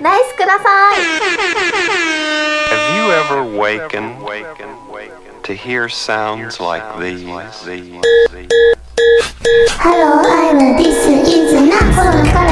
ナイスください。Have you ever wakened to hear sounds like these? Hello, I'm this is not from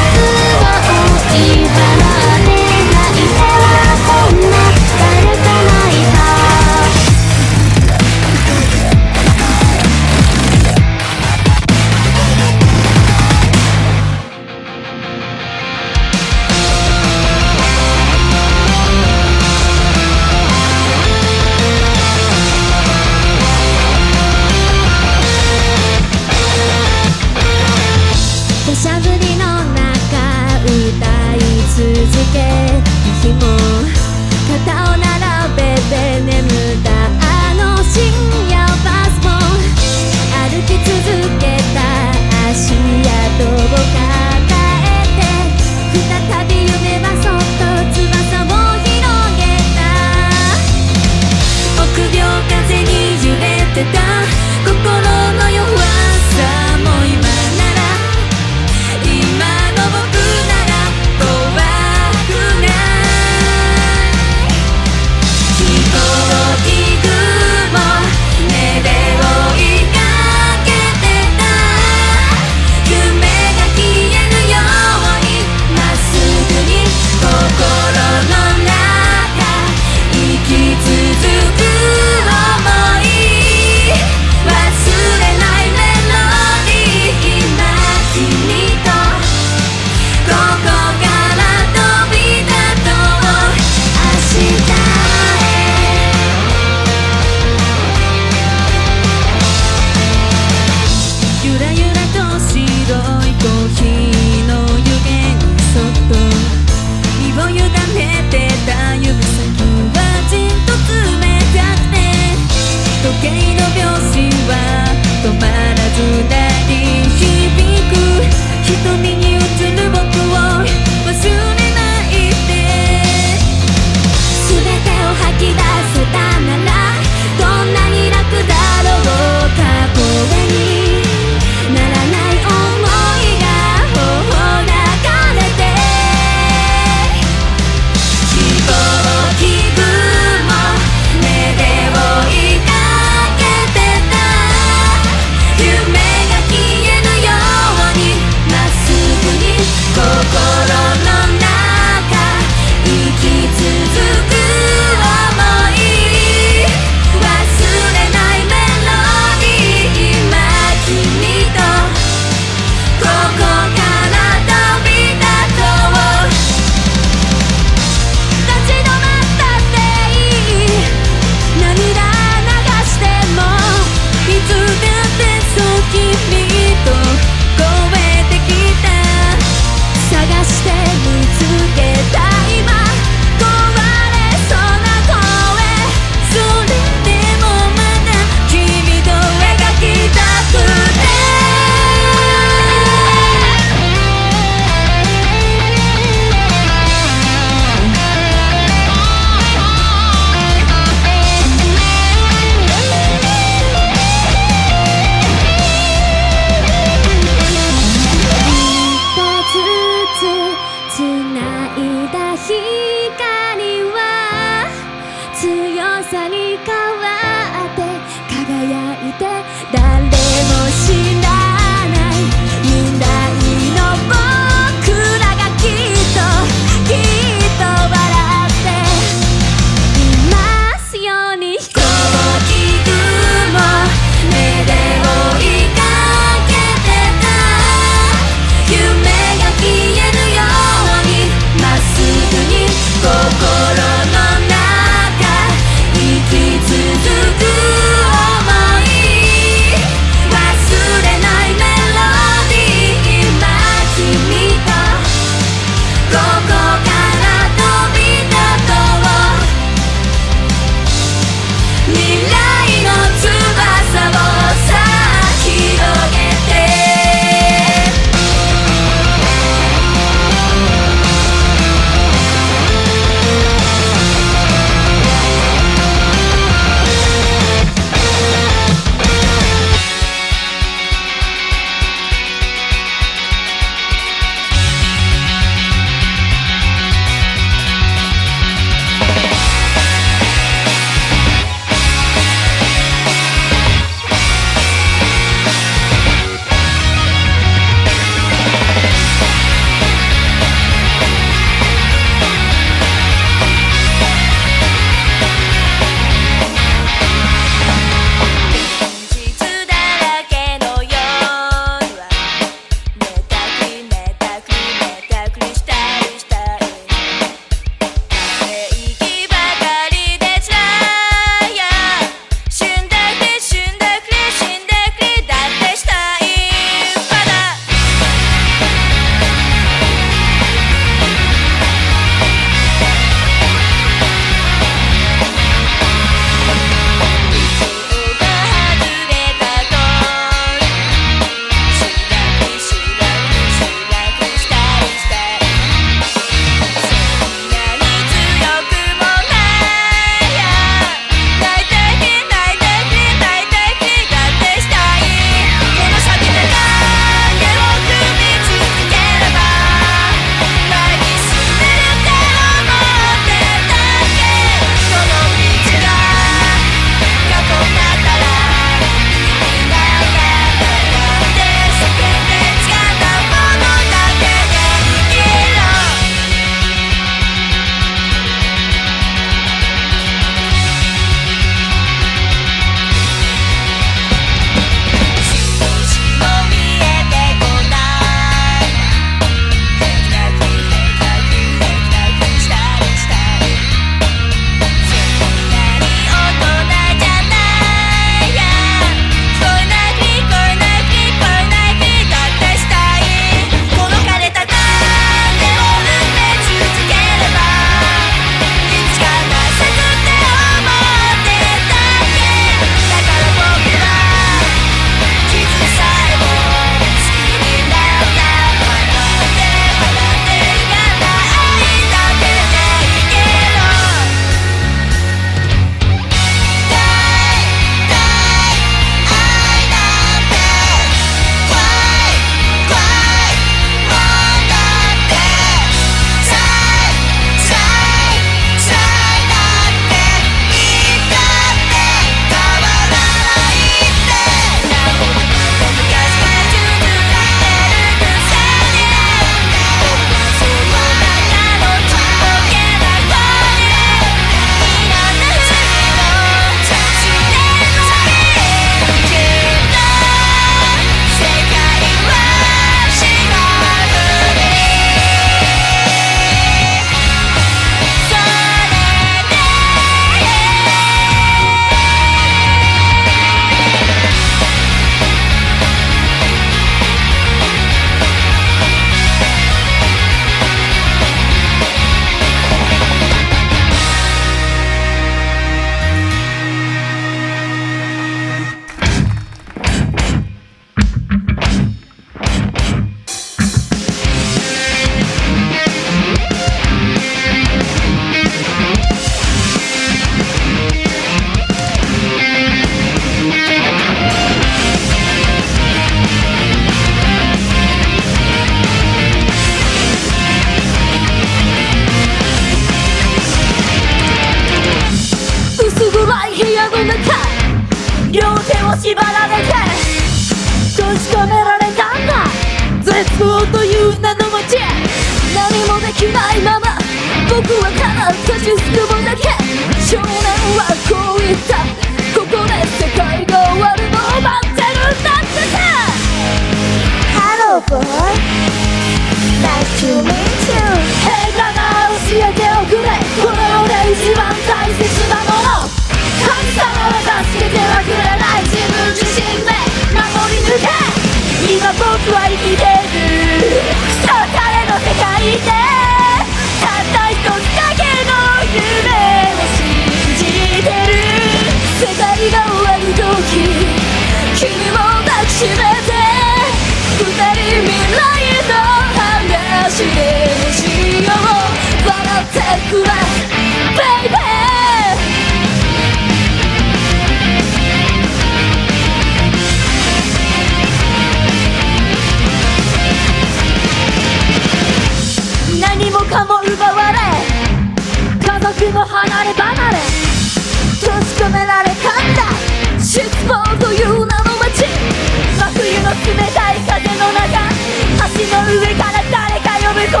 足の上から誰か呼ぶ声。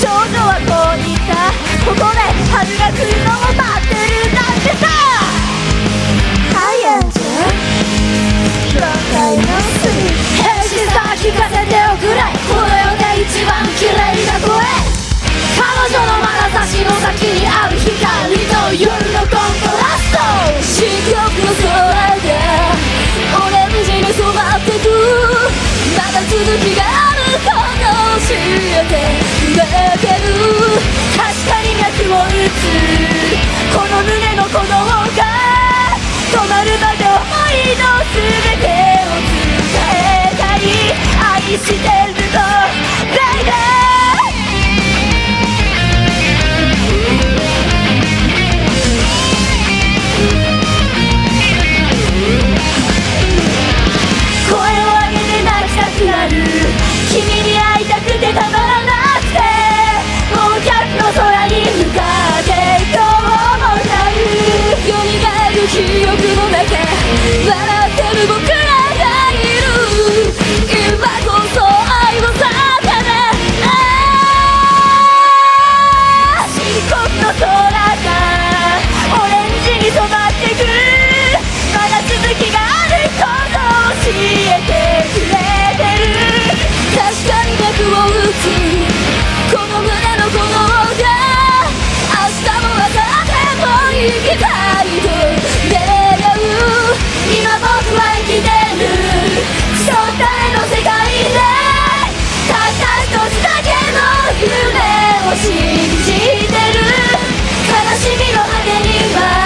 少女はこう言った。ここで春が来るのを待ってるなんてさ。ハイエンジ了解のす返信さ聞かせておくれ。この世で一番綺麗な声。彼女の眼差しの先にある光と夜のコントラスト新曲の空でオレンジに染まってく。まだ続きがある。教えてくれてる確かに脈を打つこの胸の鼓動が止まるまで思いの全てを伝えたい愛してると Baby 記憶の中笑ってる僕らがいる。今こそ愛をさかな深刻の空がオレンジに染まってくまだ続きがあることを教えてくれてる確かに脈を打つ信じてる。悲しみの果てには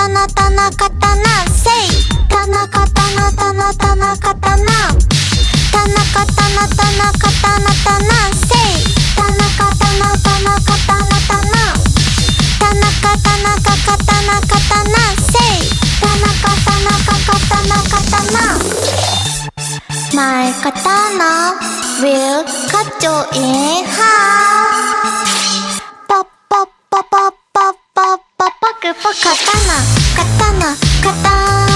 タナタナカタナセイタナカタナタナタナカタナタナカタナタナカタナタナセイタナカタナタナカタナタナタナカタナカカタナカタナセイタナカタナカカタナカタナマイカタナ will cut you in half ルポ刀刀刀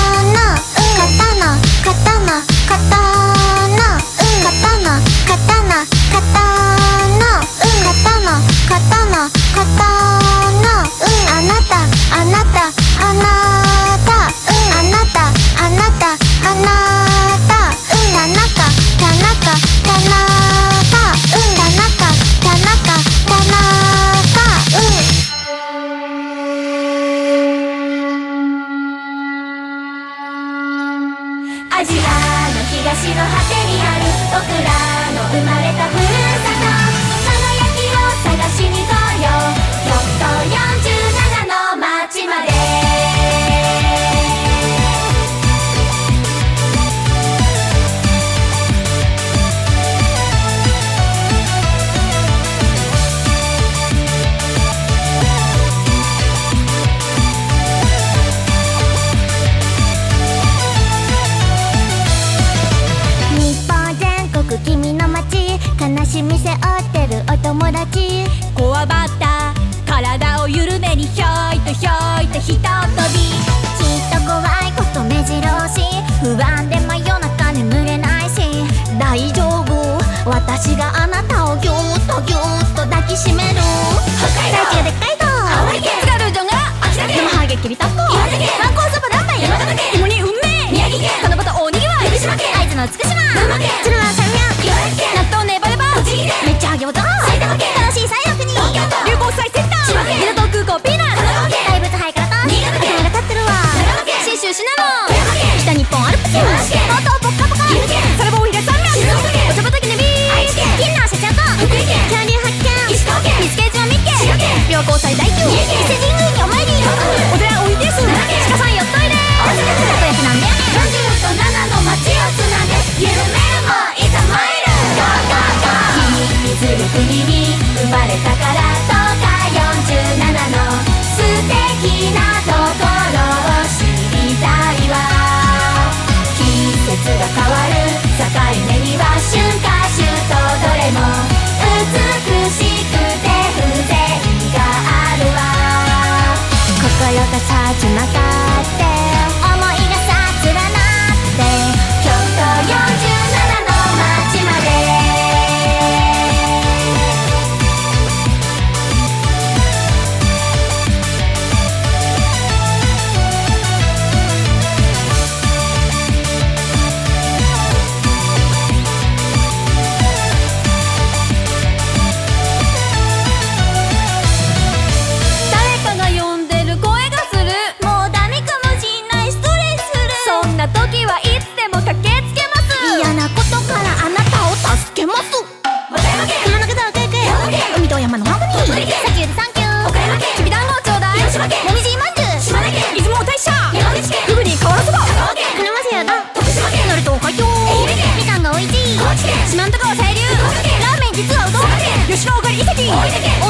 市温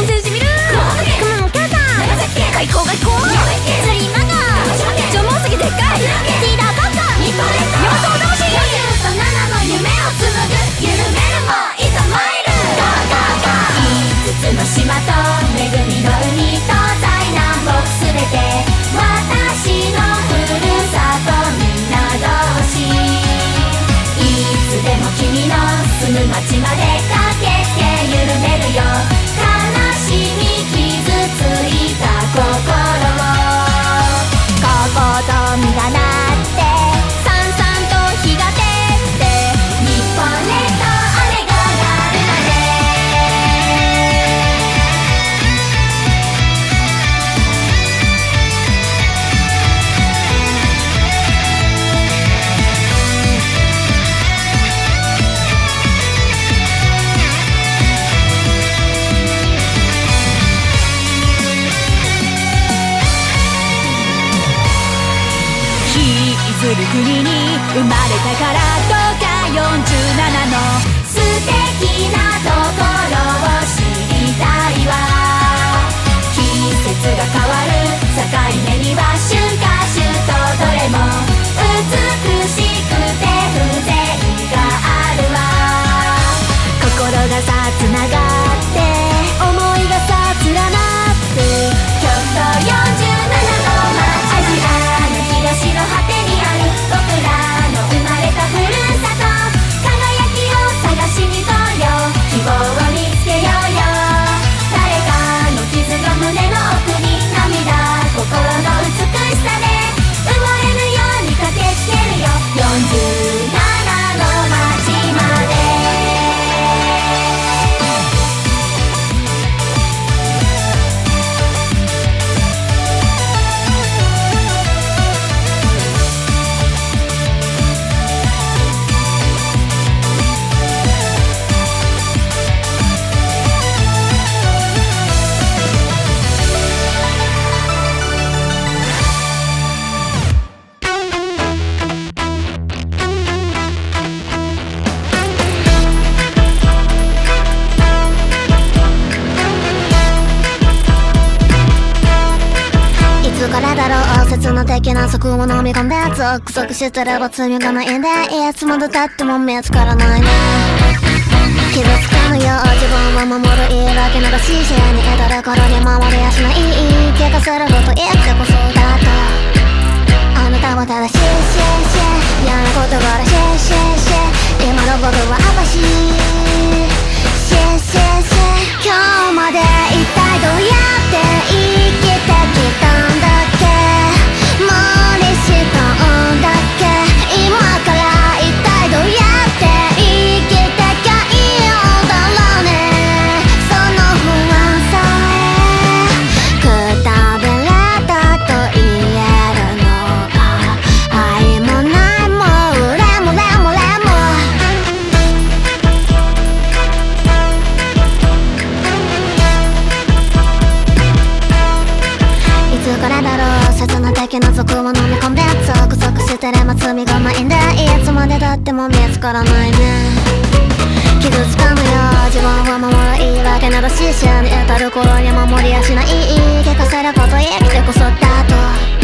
泉しみる。熊野京太外交外交釣りマガ縄文杉でっかいティーダーパッカ日本列島四頭魂47の夢。を紡ぐ緩めるもいざ参るゴーゴーゴー5つの島と恵みの海と大南北すべて私のふるさとみんな同士いつでも君の住む町まで帰界目には的なそこも飲み込んでゾクゾクしてれば罪がないんでいつまでたっても見つからないね傷つかぬよう自分は守る言い訳など視線に至る頃に守りやしない怪我すること言ってこそだとあなたはただシェシェシェ嫌なことからシェシェシェ今の僕は私シェシェシェ今日まで一体どうやって生きてっても見つからないね。傷つかむよ。自分を守る言い訳など死者に至る頃に守りやしない。生かせること生きてこそだと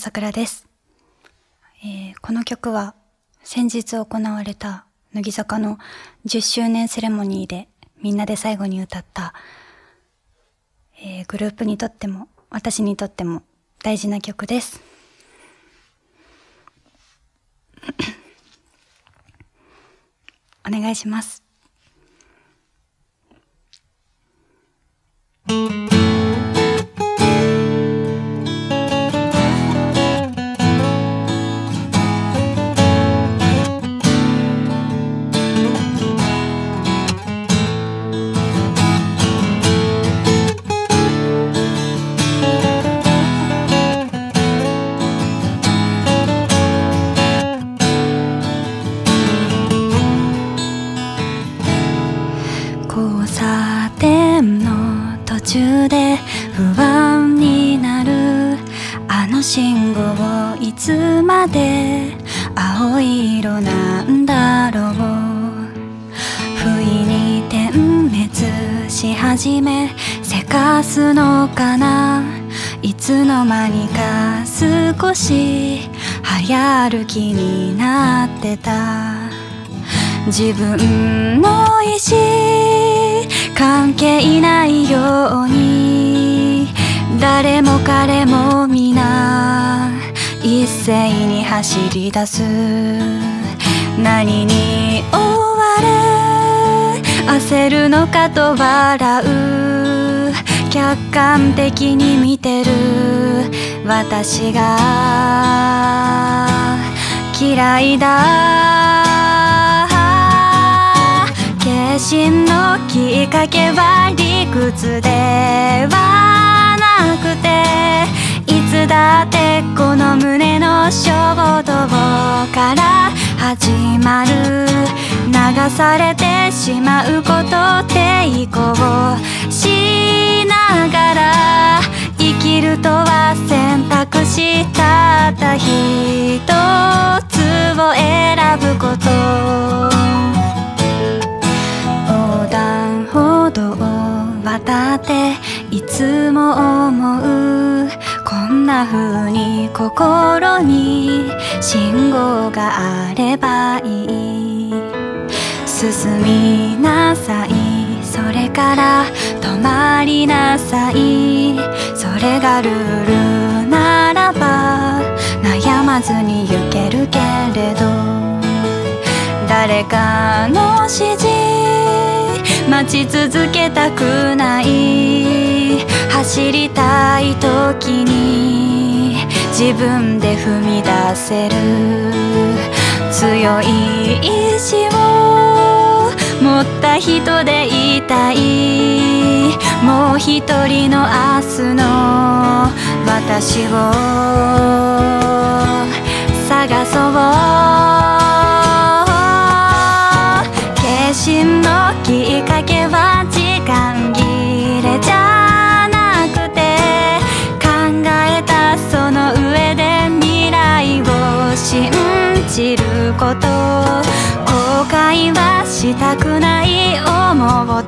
さくらです、えーこの曲は先日行われた乃木坂の10周年セレモニーでみんなで最後に歌った、えーグループにとっても私にとっても大事な曲です。お願いします。信号いつまで青い色なんだろう。不意に点滅し始めせかすのかな。いつの間にか少し早歩きになってた。自分の意志関係ないように誰も彼も皆一斉に走り出す。何に追われ焦るのかと笑う。客観的に見てる。私が嫌いだ。決心のきっかけは理屈ではだってこの胸の衝動から始まる流されてしまうこと抵抗しながら生きるとは選択したった一つを選ぶこと横断歩道を渡っていつも思うんな風に心に信号があればいい進みなさいそれから止まりなさいそれがルールならば悩まずに行けるけれど誰かの指示待ち続けたくない走りたい時に自分で踏み出せる強い意志を持った人でいたい。もう一人の明日の私を探そう。のきっかけは時間切れじゃなくて考えたその上で未来を信じること後悔はしたくない思っ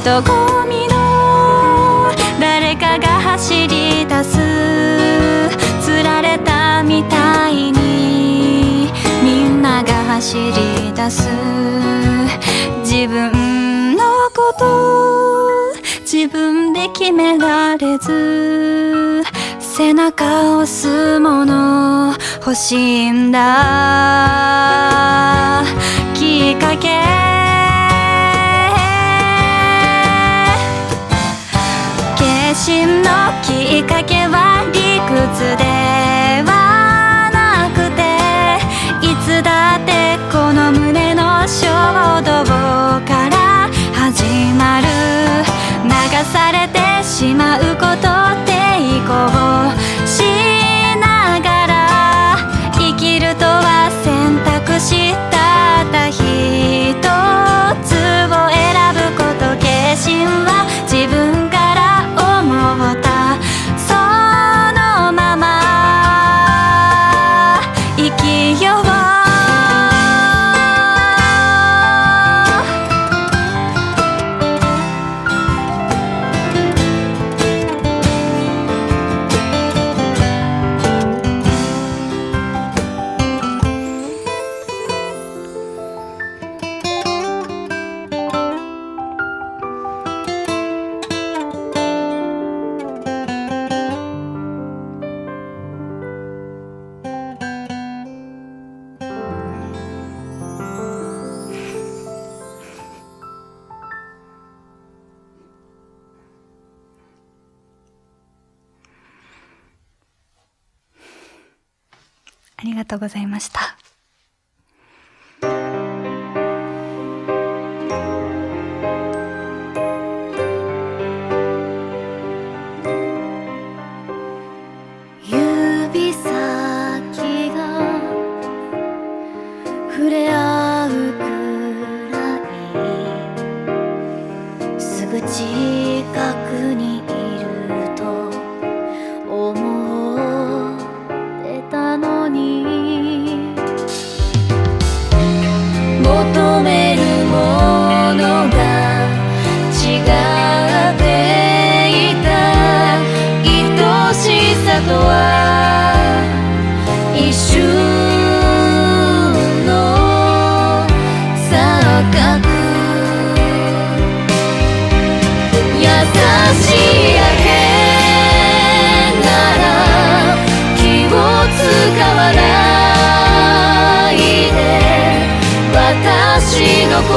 人混みの誰かが走り出すつられたみたいにみんなが走り出す自分のこと自分で決められず背中を押すもの欲しいんだきっかけ信のきっかけは理屈ではなくていつだってこの胸の衝動から始まる。流されてしまうことっていこう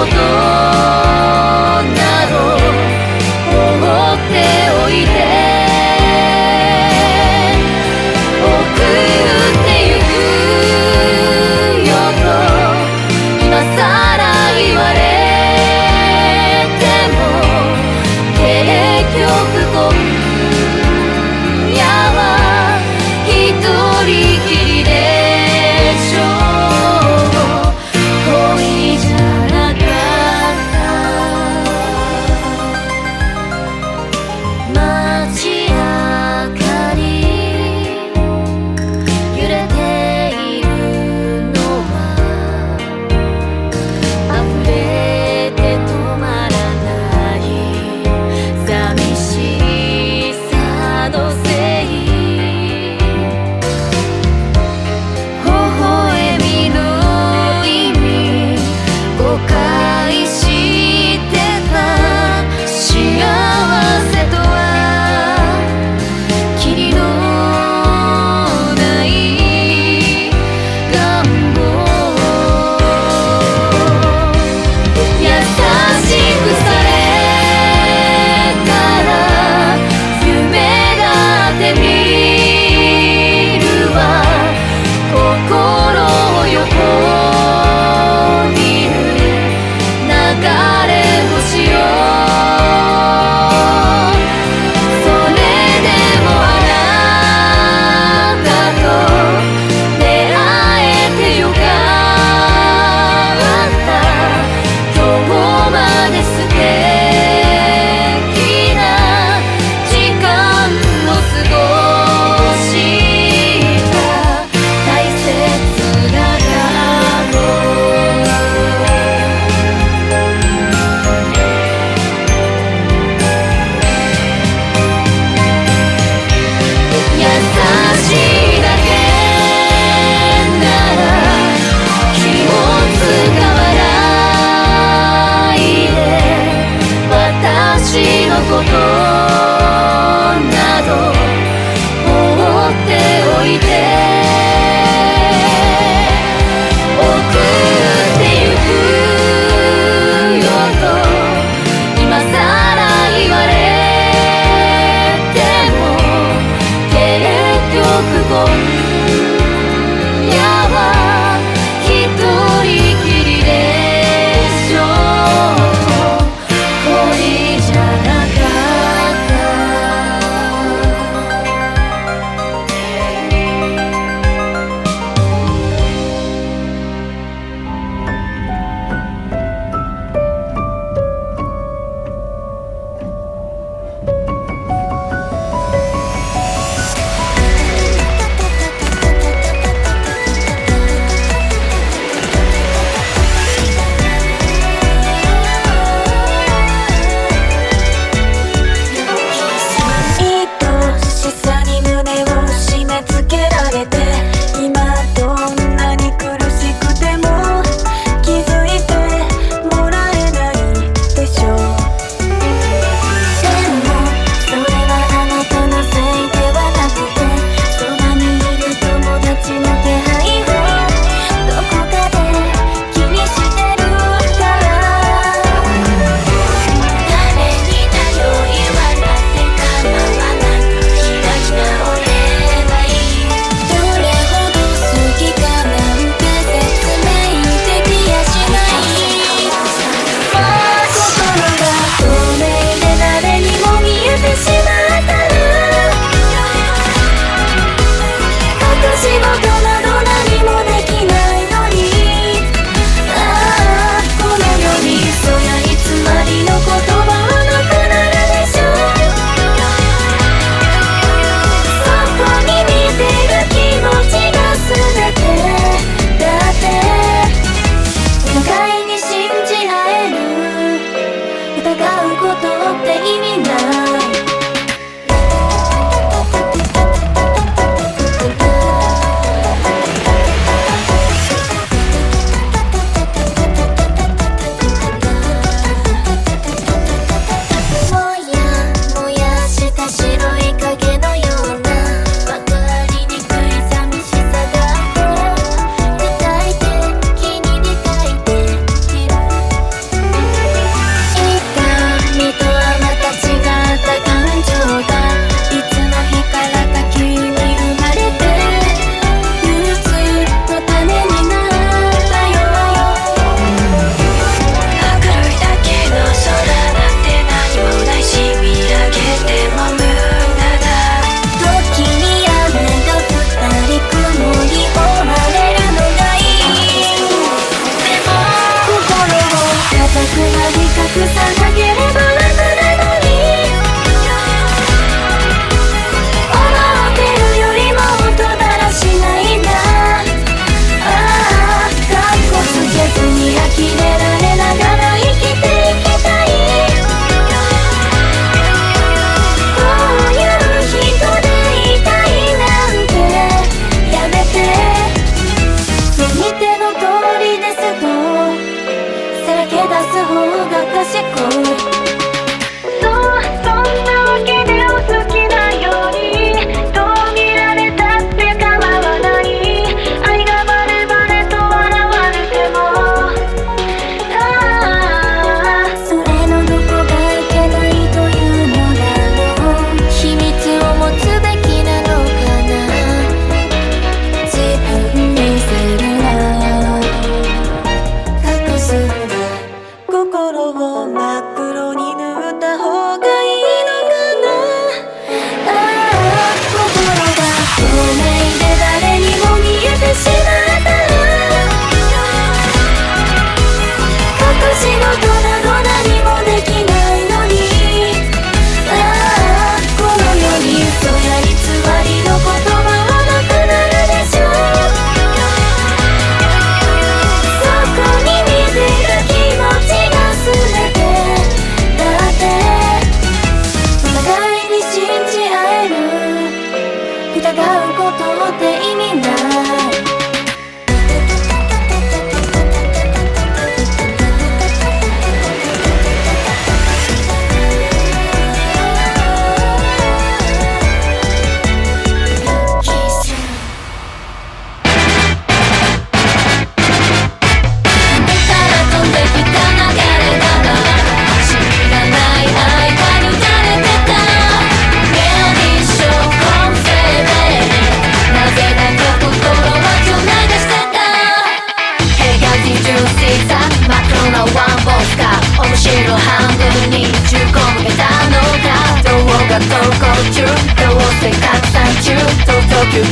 私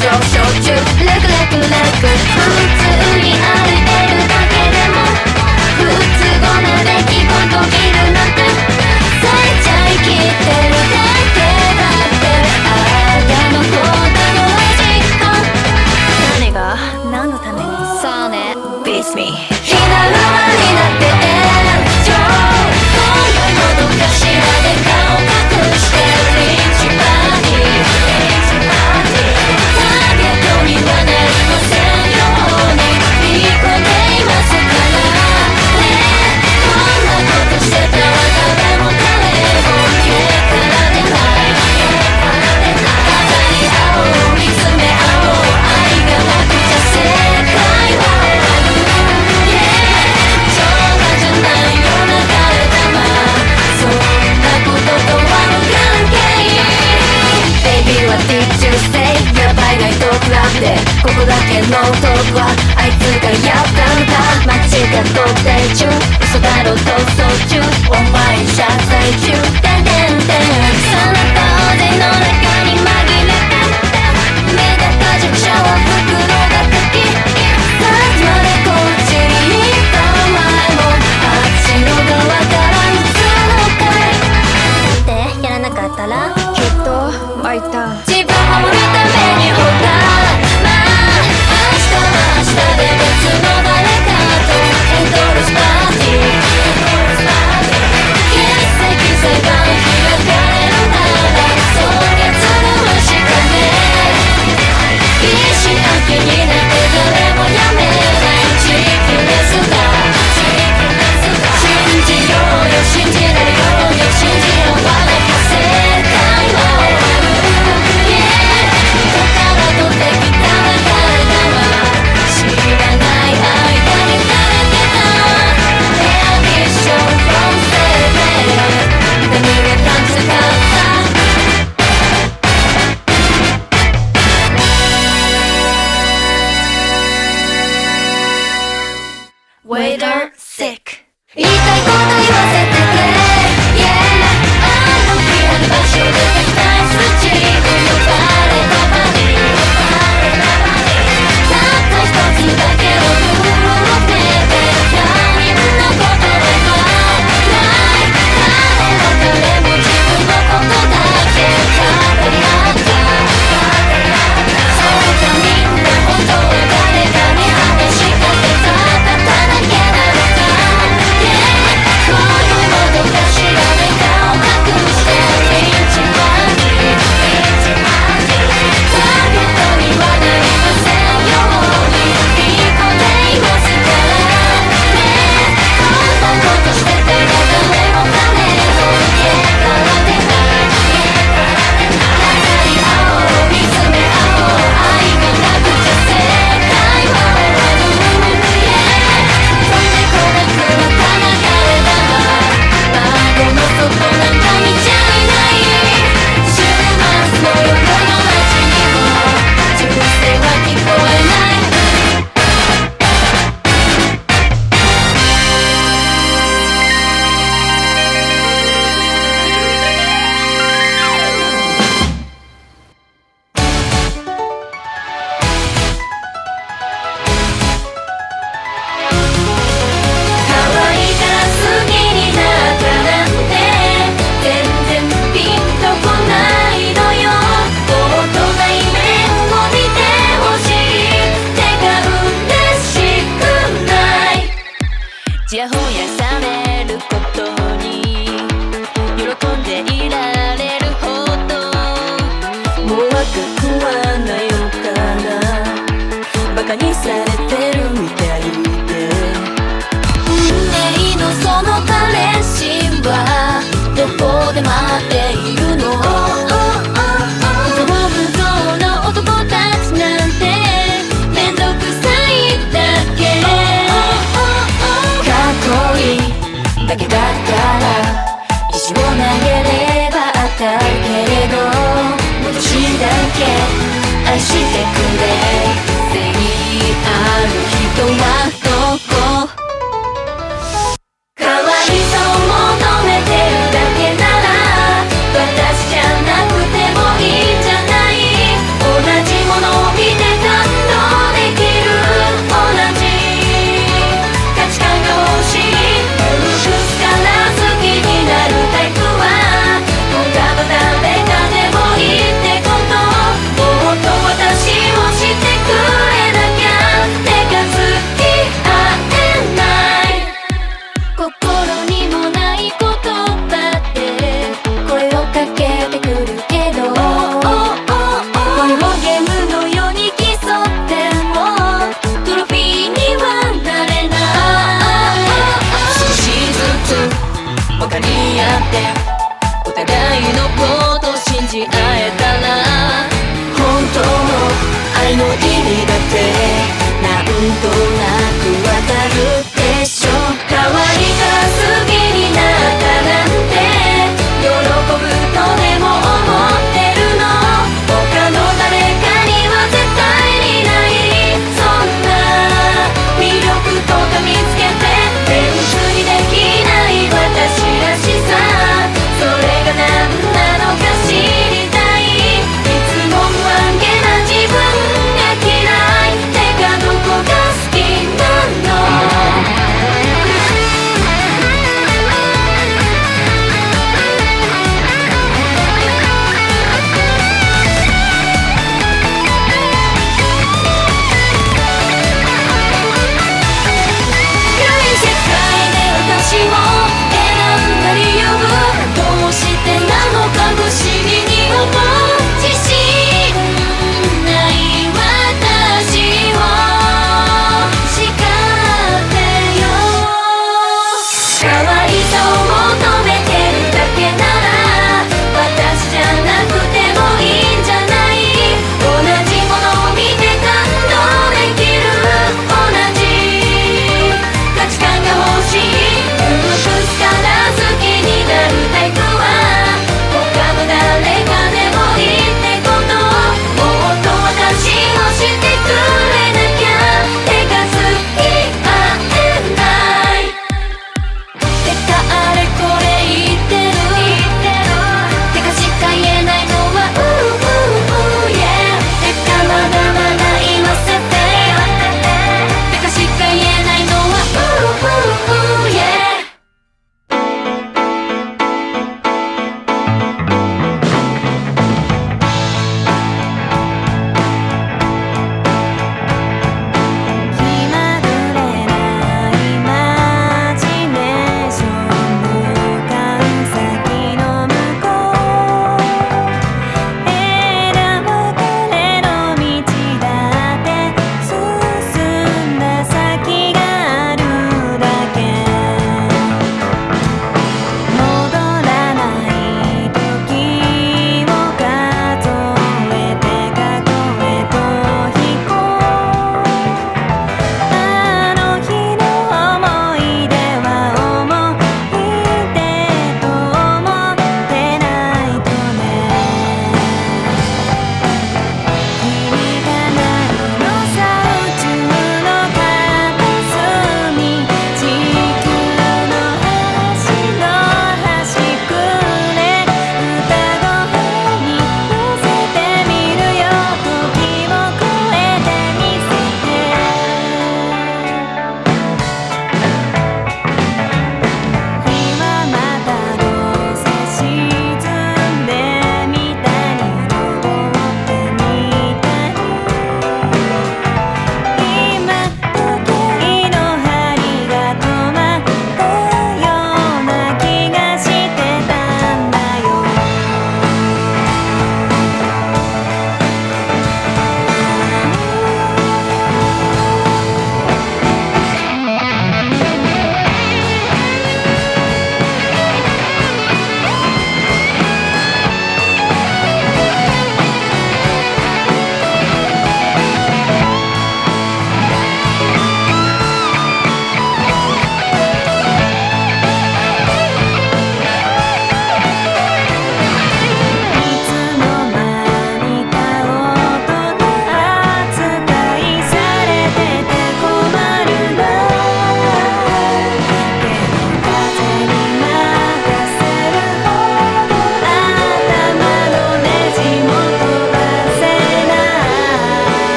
走急